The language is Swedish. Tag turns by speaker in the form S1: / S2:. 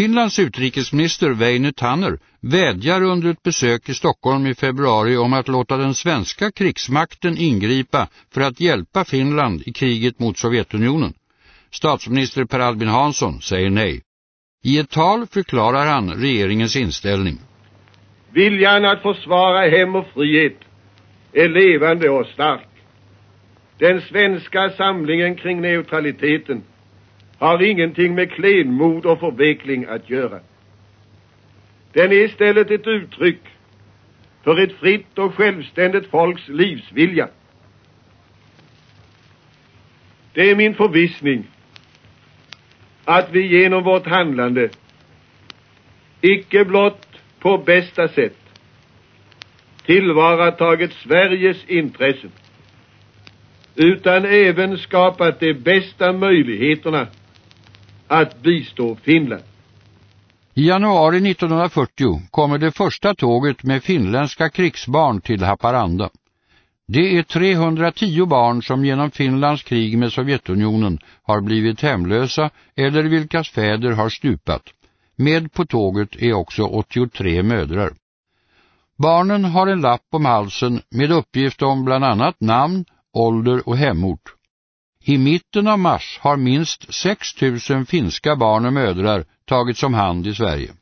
S1: Finlands utrikesminister Väinö Tanner vädjar under ett besök i Stockholm i februari om att låta den svenska krigsmakten ingripa för att hjälpa Finland i kriget mot Sovjetunionen. Statsminister Per Albin Hansson säger nej. I ett tal förklarar han regeringens inställning.
S2: Viljan att försvara hem och frihet är levande och stark. Den svenska samlingen kring neutraliteten har ingenting med klenmod och förvekling att göra. Den är istället ett uttryck för ett fritt och självständigt folks livsvilja. Det är min förvissning att vi genom vårt handlande icke blott på bästa sätt tillvaratagit Sveriges intressen utan även skapat de bästa möjligheterna att bistå Finland.
S1: I januari 1940 kommer det första tåget med finländska krigsbarn till Haparanda. Det är 310 barn som genom Finlands krig med Sovjetunionen har blivit hemlösa eller vilkas fäder har stupat. Med på tåget är också 83 mödrar. Barnen har en lapp om halsen med uppgift om bland annat namn, ålder och hemort. I mitten av mars har minst 6 000 finska barn och mödrar tagits om hand i Sverige.